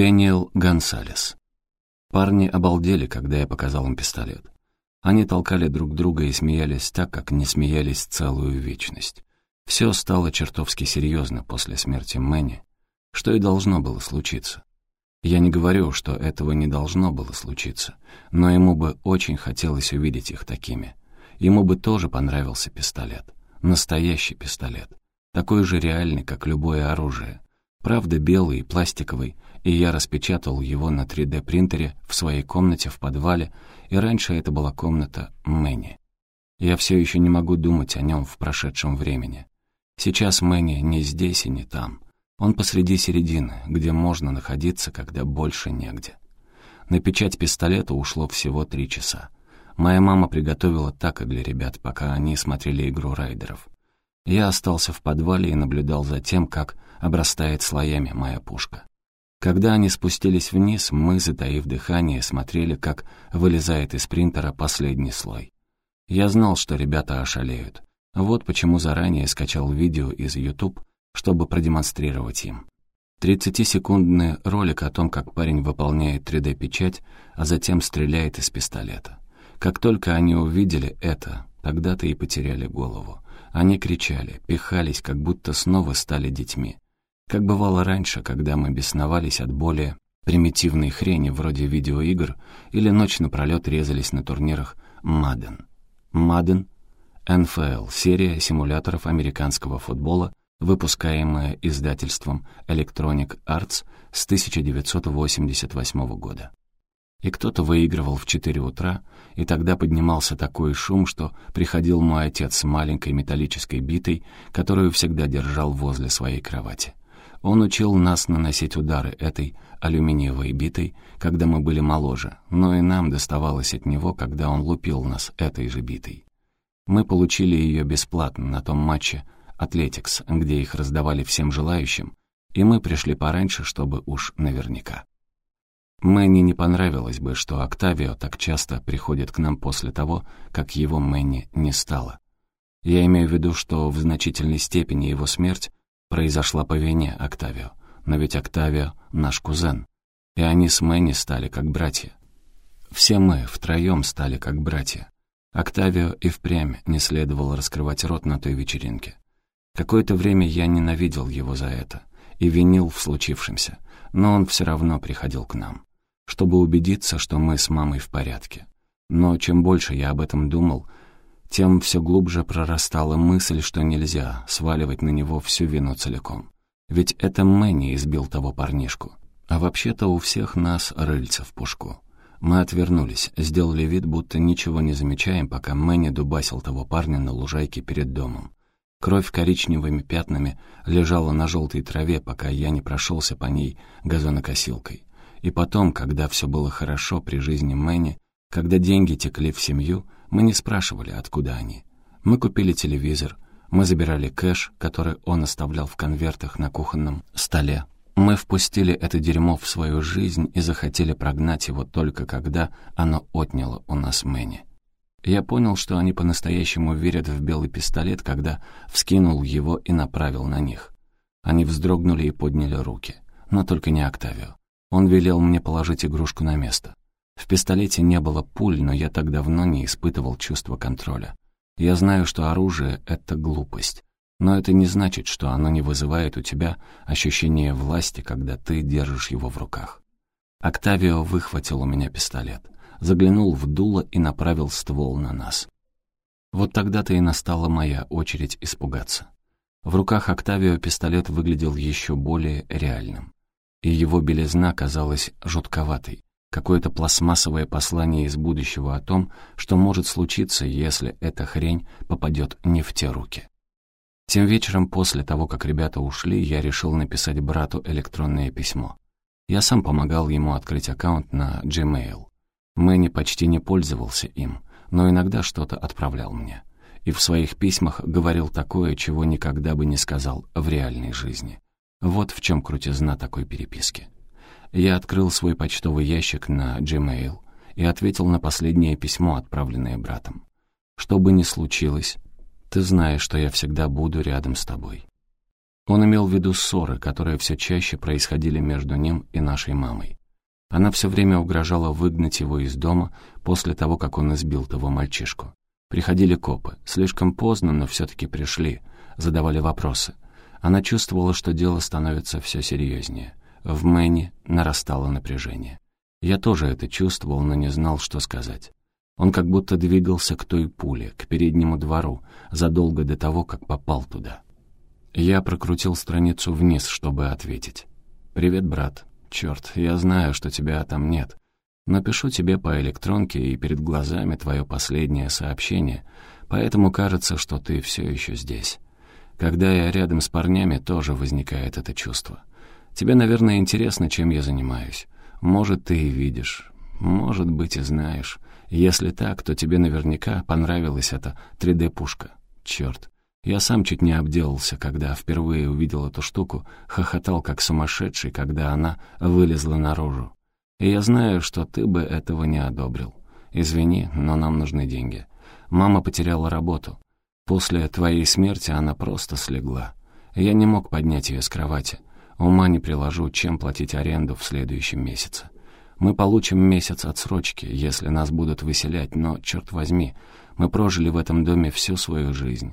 Дэниел Гонсалес. Парни обалдели, когда я показал им пистолет. Они толкали друг друга и смеялись так, как не смеялись целую вечность. Все стало чертовски серьезно после смерти Мэнни, что и должно было случиться. Я не говорю, что этого не должно было случиться, но ему бы очень хотелось увидеть их такими. Ему бы тоже понравился пистолет. Настоящий пистолет. Такой же реальный, как любое оружие. Правда, белый и пластиковый, и я распечатал его на 3D-принтере в своей комнате в подвале, и раньше это была комната Мэнни. Я все еще не могу думать о нем в прошедшем времени. Сейчас Мэнни не здесь и не там. Он посреди середины, где можно находиться, когда больше негде. На печать пистолета ушло всего три часа. Моя мама приготовила так и для ребят, пока они смотрели игру райдеров. Я остался в подвале и наблюдал за тем, как обрастает слоями моя пушка. Когда они спустились вниз, мы, затаив дыхание, смотрели, как вылезает из принтера последний слой. Я знал, что ребята ошалеют. Вот почему заранее скачал видео из YouTube, чтобы продемонстрировать им. 30-секундный ролик о том, как парень выполняет 3D-печать, а затем стреляет из пистолета. Как только они увидели это, тогда-то и потеряли голову. Они кричали, пихались, как будто снова стали детьми. Как бывало раньше, когда мы бесновались от более примитивной хрени вроде видеоигр или ночь напролёт резались на турнирах Madden. Madden — НФЛ, серия симуляторов американского футбола, выпускаемая издательством Electronic Arts с 1988 года. И кто-то выигрывал в 4 утра, и тогда поднимался такой шум, что приходил мой отец с маленькой металлической битой, которую всегда держал возле своей кровати. Он учил нас наносить удары этой алюминиевой битой, когда мы были моложе, но и нам доставалось от него, когда он лупил нас этой же битой. Мы получили ее бесплатно на том матче «Атлетикс», где их раздавали всем желающим, и мы пришли пораньше, чтобы уж наверняка. Мэнни не понравилось бы, что Октавио так часто приходит к нам после того, как его Мэнни не стало. Я имею в виду, что в значительной степени его смерть произошла по вине Октавио. Но ведь Октавио — наш кузен. И они с Мэнни стали как братья. Все мы втроем стали как братья. Октавио и впрямь не следовало раскрывать рот на той вечеринке. Какое-то время я ненавидел его за это и винил в случившемся, но он все равно приходил к нам, чтобы убедиться, что мы с мамой в порядке. Но чем больше я об этом думал, тем все глубже прорастала мысль, что нельзя сваливать на него всю вину целиком. Ведь это Мэнни избил того парнишку. А вообще-то у всех нас рыльца в пушку. Мы отвернулись, сделали вид, будто ничего не замечаем, пока Мэнни дубасил того парня на лужайке перед домом. Кровь коричневыми пятнами лежала на желтой траве, пока я не прошелся по ней газонокосилкой. И потом, когда все было хорошо при жизни Мэнни, когда деньги текли в семью, мы не спрашивали, откуда они. Мы купили телевизор, мы забирали кэш, который он оставлял в конвертах на кухонном столе. Мы впустили это дерьмо в свою жизнь и захотели прогнать его только когда оно отняло у нас Мэнни. Я понял, что они по-настоящему верят в белый пистолет, когда вскинул его и направил на них. Они вздрогнули и подняли руки. Но только не Октавио. Он велел мне положить игрушку на место. В пистолете не было пуль, но я так давно не испытывал чувства контроля. Я знаю, что оружие — это глупость. Но это не значит, что оно не вызывает у тебя ощущение власти, когда ты держишь его в руках. Октавио выхватил у меня пистолет, заглянул в дуло и направил ствол на нас. Вот тогда-то и настала моя очередь испугаться. В руках Октавио пистолет выглядел еще более реальным, и его белизна казалась жутковатой, какое-то пластмассовое послание из будущего о том, что может случиться, если эта хрень попадет не в те руки. Тем вечером, после того, как ребята ушли, я решил написать брату электронное письмо. Я сам помогал ему открыть аккаунт на Gmail. Мэнни почти не пользовался им, но иногда что-то отправлял мне. И в своих письмах говорил такое, чего никогда бы не сказал в реальной жизни. Вот в чем крутизна такой переписки. Я открыл свой почтовый ящик на Gmail и ответил на последнее письмо, отправленное братом. «Что бы ни случилось, ты знаешь, что я всегда буду рядом с тобой». Он имел в виду ссоры, которые все чаще происходили между ним и нашей мамой. Она все время угрожала выгнать его из дома после того, как он избил того мальчишку. Приходили копы. Слишком поздно, но все-таки пришли. Задавали вопросы. Она чувствовала, что дело становится все серьезнее. В Мэне нарастало напряжение. Я тоже это чувствовал, но не знал, что сказать. Он как будто двигался к той пуле, к переднему двору, задолго до того, как попал туда. Я прокрутил страницу вниз, чтобы ответить. «Привет, брат. Черт, я знаю, что тебя там нет. Напишу тебе по электронке и перед глазами твое последнее сообщение, поэтому кажется, что ты все еще здесь. Когда я рядом с парнями, тоже возникает это чувство. Тебе, наверное, интересно, чем я занимаюсь. Может, ты и видишь, может быть, и знаешь. Если так, то тебе наверняка понравилась эта 3D-пушка. Черт, я сам чуть не обделался, когда впервые увидел эту штуку, хохотал как сумасшедший, когда она вылезла наружу. И я знаю, что ты бы этого не одобрил. Извини, но нам нужны деньги. Мама потеряла работу. После твоей смерти она просто слегла. Я не мог поднять ее с кровати. Ума не приложу, чем платить аренду в следующем месяце. Мы получим месяц отсрочки, если нас будут выселять, но, черт возьми, мы прожили в этом доме всю свою жизнь.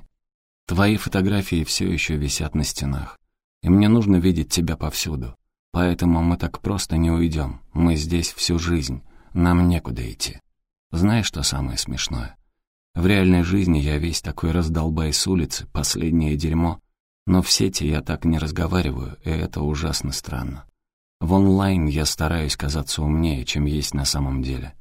Твои фотографии все еще висят на стенах, и мне нужно видеть тебя повсюду. Поэтому мы так просто не уйдем. Мы здесь всю жизнь. Нам некуда идти. Знаешь, что самое смешное? В реальной жизни я весь такой раздолбай с улицы, последнее дерьмо. Но в сети я так не разговариваю, и это ужасно странно. В онлайн я стараюсь казаться умнее, чем есть на самом деле.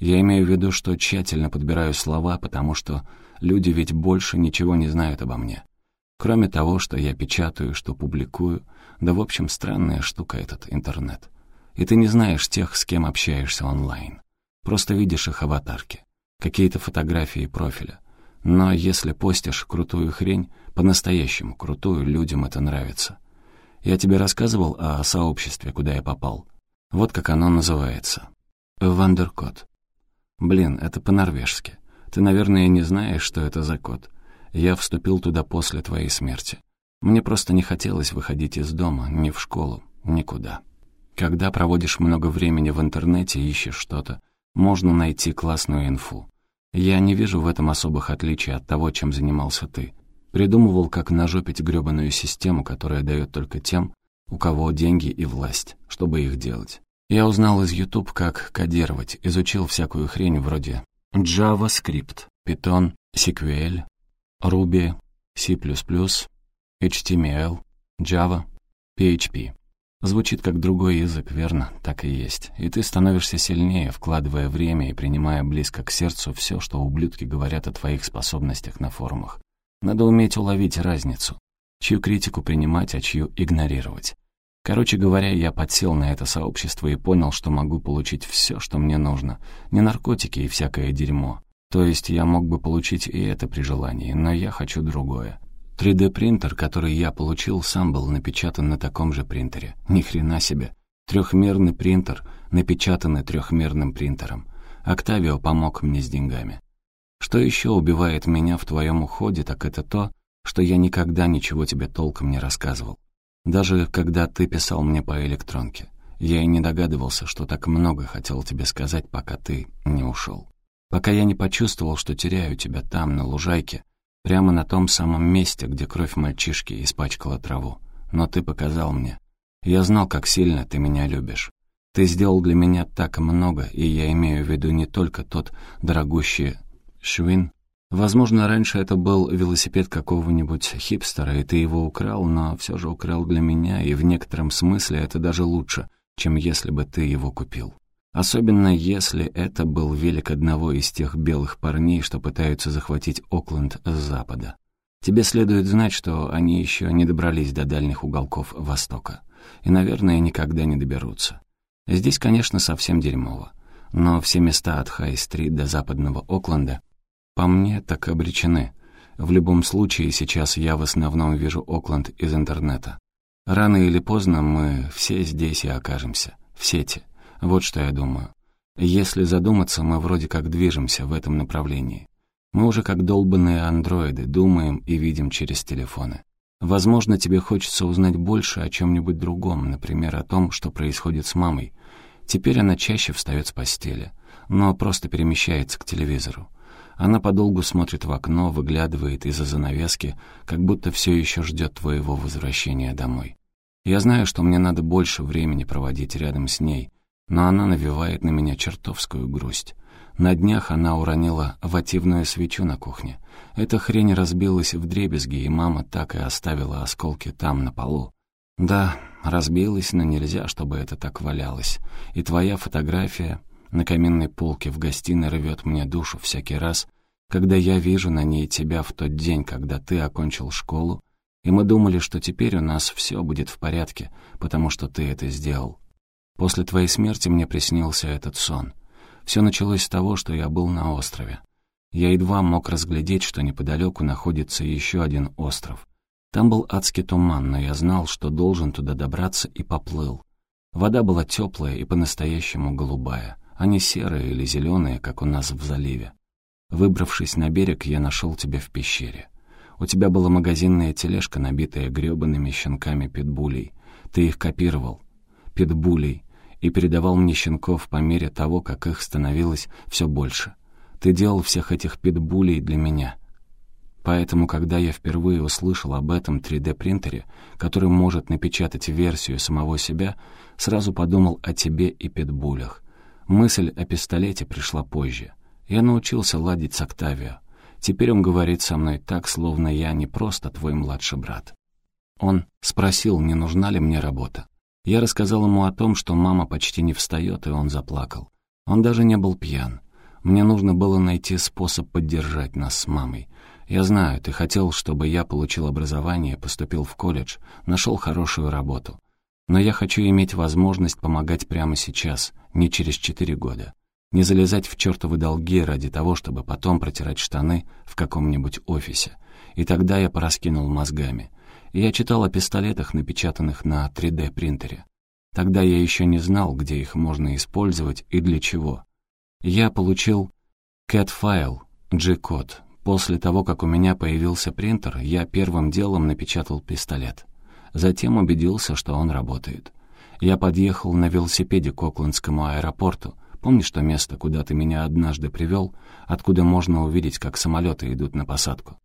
Я имею в виду, что тщательно подбираю слова, потому что люди ведь больше ничего не знают обо мне. Кроме того, что я печатаю, что публикую, да в общем странная штука этот интернет. И ты не знаешь тех, с кем общаешься онлайн. Просто видишь их аватарки, какие-то фотографии профиля. Но если постишь крутую хрень, по-настоящему крутую, людям это нравится. Я тебе рассказывал о сообществе, куда я попал. Вот как оно называется. Вандеркот. Блин, это по-норвежски. Ты, наверное, не знаешь, что это за код. Я вступил туда после твоей смерти. Мне просто не хотелось выходить из дома, ни в школу, никуда. Когда проводишь много времени в интернете и ищешь что-то, можно найти классную инфу. Я не вижу в этом особых отличий от того, чем занимался ты. Придумывал, как нажопить грёбаную систему, которая дает только тем, у кого деньги и власть, чтобы их делать. Я узнал из YouTube, как кодировать, изучил всякую хрень вроде JavaScript, Python, SQL, Ruby, C++, HTML, Java, PHP. Звучит как другой язык, верно? Так и есть. И ты становишься сильнее, вкладывая время и принимая близко к сердцу все, что ублюдки говорят о твоих способностях на форумах. Надо уметь уловить разницу. Чью критику принимать, а чью игнорировать. Короче говоря, я подсел на это сообщество и понял, что могу получить все, что мне нужно. Не наркотики и всякое дерьмо, то есть я мог бы получить и это при желании, но я хочу другое. 3D-принтер, который я получил, сам был напечатан на таком же принтере. Ни хрена себе. Трехмерный принтер, напечатанный трехмерным принтером. Октавио помог мне с деньгами. Что еще убивает меня в твоем уходе, так это то, что я никогда ничего тебе толком не рассказывал. Даже когда ты писал мне по электронке. Я и не догадывался, что так много хотел тебе сказать, пока ты не ушел пока я не почувствовал, что теряю тебя там, на лужайке, прямо на том самом месте, где кровь мальчишки испачкала траву. Но ты показал мне. Я знал, как сильно ты меня любишь. Ты сделал для меня так много, и я имею в виду не только тот дорогущий швин. Возможно, раньше это был велосипед какого-нибудь хипстера, и ты его украл, но все же украл для меня, и в некотором смысле это даже лучше, чем если бы ты его купил. Особенно если это был велик одного из тех белых парней, что пытаются захватить Окленд с запада. Тебе следует знать, что они еще не добрались до дальних уголков Востока. И, наверное, никогда не доберутся. Здесь, конечно, совсем дерьмово. Но все места от Хай-стрит до западного Окленда, по мне, так обречены. В любом случае, сейчас я в основном вижу Окленд из интернета. Рано или поздно мы все здесь и окажемся, в сети — вот что я думаю. Если задуматься, мы вроде как движемся в этом направлении. Мы уже как долбанные андроиды, думаем и видим через телефоны. Возможно, тебе хочется узнать больше о чем-нибудь другом, например, о том, что происходит с мамой. Теперь она чаще встает с постели, но просто перемещается к телевизору. Она подолгу смотрит в окно, выглядывает из-за занавески, как будто все еще ждет твоего возвращения домой. Я знаю, что мне надо больше времени проводить рядом с ней, но она навевает на меня чертовскую грусть. На днях она уронила вативную свечу на кухне. Эта хрень разбилась в дребезги, и мама так и оставила осколки там, на полу. Да, разбилась, но нельзя, чтобы это так валялось. И твоя фотография на каминной полке в гостиной рвет мне душу всякий раз, когда я вижу на ней тебя в тот день, когда ты окончил школу, и мы думали, что теперь у нас все будет в порядке, потому что ты это сделал. После твоей смерти мне приснился этот сон — все началось с того, что я был на острове. Я едва мог разглядеть, что неподалеку находится еще один остров. Там был адский туман, но я знал, что должен туда добраться и поплыл. Вода была теплая и по-настоящему голубая, не серая или зеленая, как у нас в заливе. Выбравшись на берег, я нашел тебя в пещере. У тебя была магазинная тележка, набитая гребаными щенками питбулей. Ты их копировал. Питбулей, и передавал мне щенков по мере того, как их становилось все больше. Ты делал всех этих питбулей для меня. Поэтому, когда я впервые услышал об этом 3D-принтере, который может напечатать версию самого себя, сразу подумал о тебе и питбулях. Мысль о пистолете пришла позже. Я научился ладить с Октавио. Теперь он говорит со мной так, словно я не просто твой младший брат. Он спросил, не нужна ли мне работа. Я рассказал ему о том, что мама почти не встает, и он заплакал. Он даже не был пьян. Мне нужно было найти способ поддержать нас с мамой. Я знаю, ты хотел, чтобы я получил образование, поступил в колледж, нашел хорошую работу. Но я хочу иметь возможность помогать прямо сейчас, не через четыре года. Не залезать в чертовы долги ради того, чтобы потом протирать штаны в каком-нибудь офисе. И тогда я пораскинул мозгами. Я читал о пистолетах, напечатанных на 3D-принтере. Тогда я еще не знал, где их можно использовать и для чего. Я получил CAT-файл, G-код. После того, как у меня появился принтер, я первым делом напечатал пистолет. Затем убедился, что он работает. Я подъехал на велосипеде к Оклендскому аэропорту. Помнишь то место, куда ты меня однажды привел, откуда можно увидеть, как самолеты идут на посадку?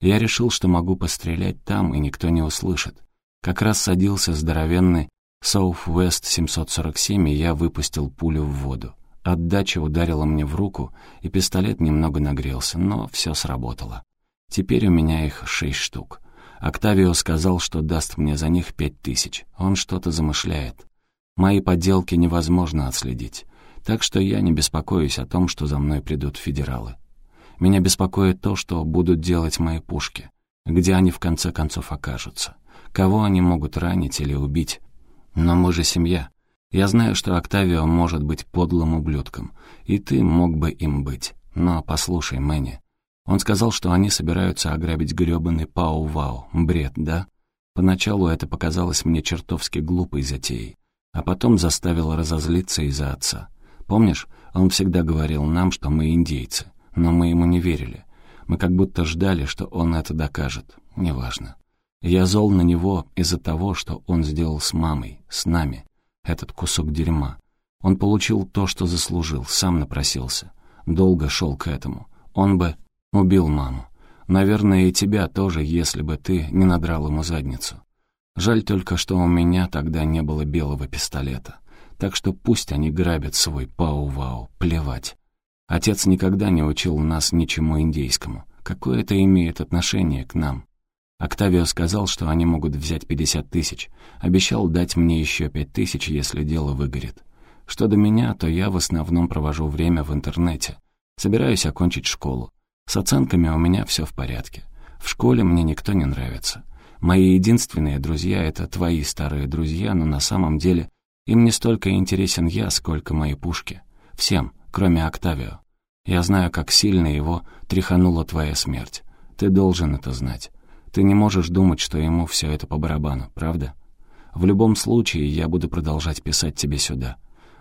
Я решил, что могу пострелять там, и никто не услышит. Как раз садился здоровенный Southwest 747, и я выпустил пулю в воду. Отдача ударила мне в руку, и пистолет немного нагрелся, но все сработало. Теперь у меня их шесть штук. Октавио сказал, что даст мне за них пять тысяч. Он что-то замышляет. Мои подделки невозможно отследить, так что я не беспокоюсь о том, что за мной придут федералы. Меня беспокоит то, что будут делать мои пушки. Где они в конце концов окажутся? Кого они могут ранить или убить? Но мы же семья. Я знаю, что Октавио может быть подлым ублюдком, и ты мог бы им быть. Но послушай, Мэнни. Он сказал, что они собираются ограбить грёбаный Пау-Вау. Бред, да? Поначалу это показалось мне чертовски глупой затеей, а потом заставило разозлиться из-за отца. Помнишь, он всегда говорил нам, что мы индейцы но мы ему не верили. Мы как будто ждали, что он это докажет. Неважно. Я зол на него из-за того, что он сделал с мамой, с нами. Этот кусок дерьма. Он получил то, что заслужил, сам напросился. Долго шел к этому. Он бы убил маму. Наверное, и тебя тоже, если бы ты не надрал ему задницу. Жаль только, что у меня тогда не было белого пистолета. Так что пусть они грабят свой пау-вау, плевать. Отец никогда не учил нас ничему индейскому. Какое это имеет отношение к нам? Октавио сказал, что они могут взять пятьдесят тысяч. Обещал дать мне еще пять тысяч, если дело выгорит. Что до меня, то я в основном провожу время в интернете. Собираюсь окончить школу. С оценками у меня все в порядке. В школе мне никто не нравится. Мои единственные друзья — это твои старые друзья, но на самом деле им не столько интересен я, сколько мои пушки. Всем, кроме Октавио. Я знаю, как сильно его тряханула твоя смерть. Ты должен это знать. Ты не можешь думать, что ему все это по барабану, правда? В любом случае, я буду продолжать писать тебе сюда.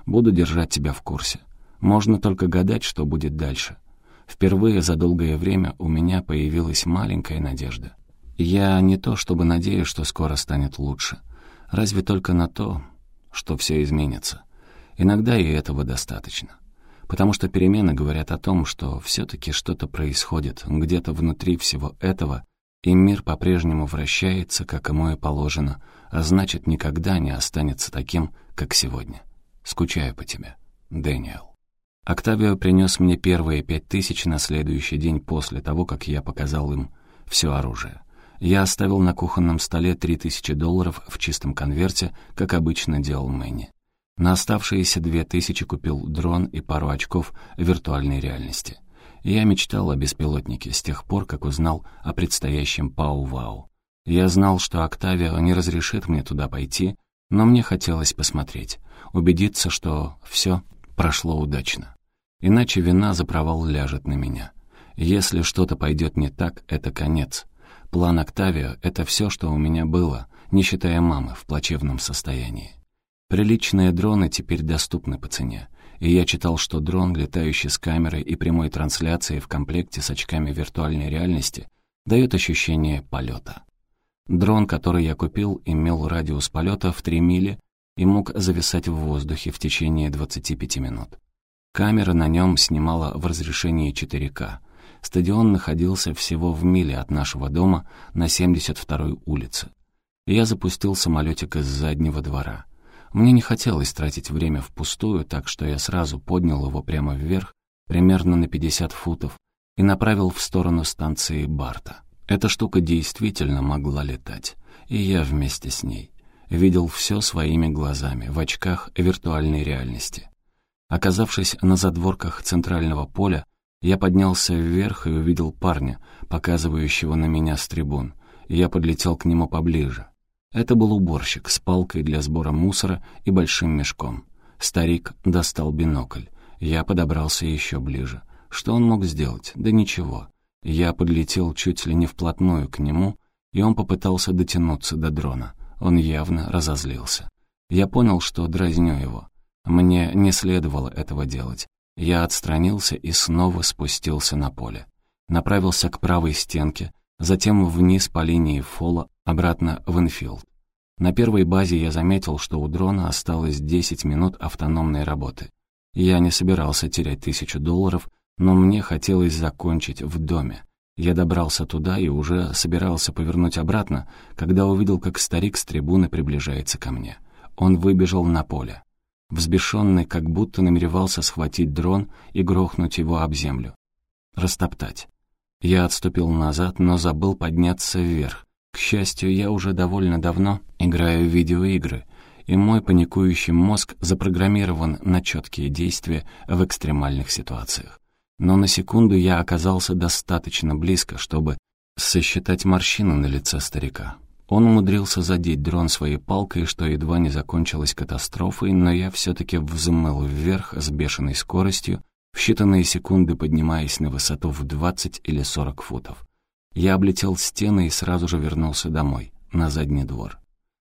Буду держать тебя в курсе. Можно только гадать, что будет дальше. Впервые за долгое время у меня появилась маленькая надежда. Я не то чтобы надеюсь, что скоро станет лучше. Разве только на то, что все изменится. Иногда и этого достаточно. Потому что перемены говорят о том, что все-таки что-то происходит где-то внутри всего этого, и мир по-прежнему вращается, как ему и положено, а значит, никогда не останется таким, как сегодня. Скучаю по тебе, Дэниел. Октавио принес мне первые пять тысяч на следующий день после того, как я показал им все оружие. Я оставил на кухонном столе три тысячи долларов в чистом конверте, как обычно делал Мэнни. На оставшиеся две тысячи купил дрон и пару очков виртуальной реальности. Я мечтал о беспилотнике с тех пор, как узнал о предстоящем Пау-Вау. Я знал, что Октавио не разрешит мне туда пойти, но мне хотелось посмотреть, убедиться, что все прошло удачно. Иначе вина за провал ляжет на меня. Если что-то пойдет не так, это конец. План Октавио — это все, что у меня было, не считая мамы в плачевном состоянии. Приличные дроны теперь доступны по цене, и я читал, что дрон, летающий с камерой и прямой трансляцией в комплекте с очками виртуальной реальности, дает ощущение полета. Дрон, который я купил, имел радиус полета в 3 мили и мог зависать в воздухе в течение 25 минут. Камера на нем снимала в разрешении 4К. Стадион находился всего в миле от нашего дома на 72-й улице. Я запустил самолетик из заднего двора. Мне не хотелось тратить время впустую, так что я сразу поднял его прямо вверх, примерно на 50 футов, и направил в сторону станции Барта. Эта штука действительно могла летать, и я вместе с ней. Видел все своими глазами, в очках виртуальной реальности. Оказавшись на задворках центрального поля, я поднялся вверх и увидел парня, показывающего на меня с трибун. Я подлетел к нему поближе. Это был уборщик с палкой для сбора мусора и большим мешком. Старик достал бинокль. Я подобрался еще ближе. Что он мог сделать? Да ничего. Я подлетел чуть ли не вплотную к нему, и он попытался дотянуться до дрона. Он явно разозлился. Я понял, что дразню его. Мне не следовало этого делать. Я отстранился и снова спустился на поле. Направился к правой стенке, затем вниз по линии фола, обратно в инфилд. На первой базе я заметил, что у дрона осталось 10 минут автономной работы. Я не собирался терять тысячу долларов, но мне хотелось закончить в доме. Я добрался туда и уже собирался повернуть обратно, когда увидел, как старик с трибуны приближается ко мне. Он выбежал на поле. Взбешенный, как будто намеревался схватить дрон и грохнуть его об землю. Растоптать. Я отступил назад, но забыл подняться вверх. К счастью, я уже довольно давно играю в видеоигры, и мой паникующий мозг запрограммирован на четкие действия в экстремальных ситуациях но на секунду я оказался достаточно близко, чтобы сосчитать морщины на лице старика. Он умудрился задеть дрон своей палкой, что едва не закончилось катастрофой, но я все-таки взмыл вверх с бешеной скоростью, в считанные секунды поднимаясь на высоту в 20 или 40 футов. Я облетел стены и сразу же вернулся домой, на задний двор.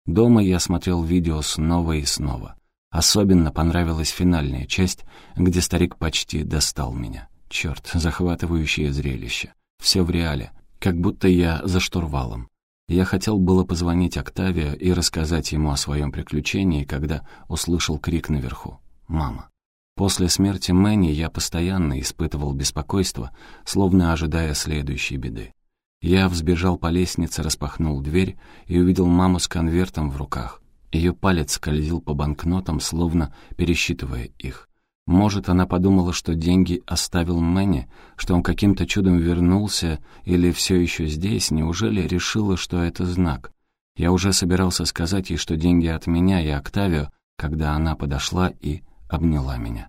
Дома я смотрел видео снова и снова. Особенно понравилась финальная часть, где старик почти достал меня. Черт, захватывающее зрелище. Все в реале, как будто я за штурвалом. Я хотел было позвонить Октавио и рассказать ему о своем приключении, когда услышал крик наверху. «Мама». После смерти Мэнни я постоянно испытывал беспокойство, словно ожидая следующей беды. Я взбежал по лестнице, распахнул дверь и увидел маму с конвертом в руках. Ее палец скользил по банкнотам, словно пересчитывая их. Может, она подумала, что деньги оставил Мэнни, что он каким-то чудом вернулся или все еще здесь, неужели решила, что это знак? Я уже собирался сказать ей, что деньги от меня и Октавио, когда она подошла и обняла меня.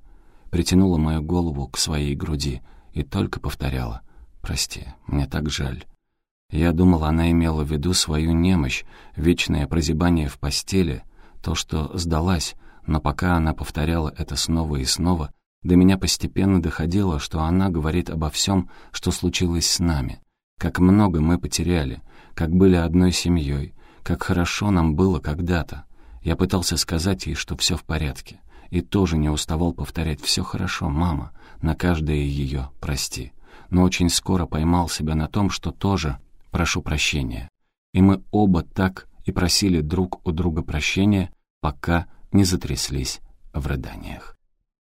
Притянула мою голову к своей груди и только повторяла «Прости, мне так жаль». Я думал, она имела в виду свою немощь, вечное прозябание в постели, то, что сдалась, но пока она повторяла это снова и снова, до меня постепенно доходило, что она говорит обо всем, что случилось с нами. Как много мы потеряли, как были одной семьей, как хорошо нам было когда-то. Я пытался сказать ей, что все в порядке, и тоже не уставал повторять «все хорошо, мама», на каждое ее «прости». Но очень скоро поймал себя на том, что тоже прошу прощения». И мы оба так и просили друг у друга прощения, пока не затряслись в рыданиях.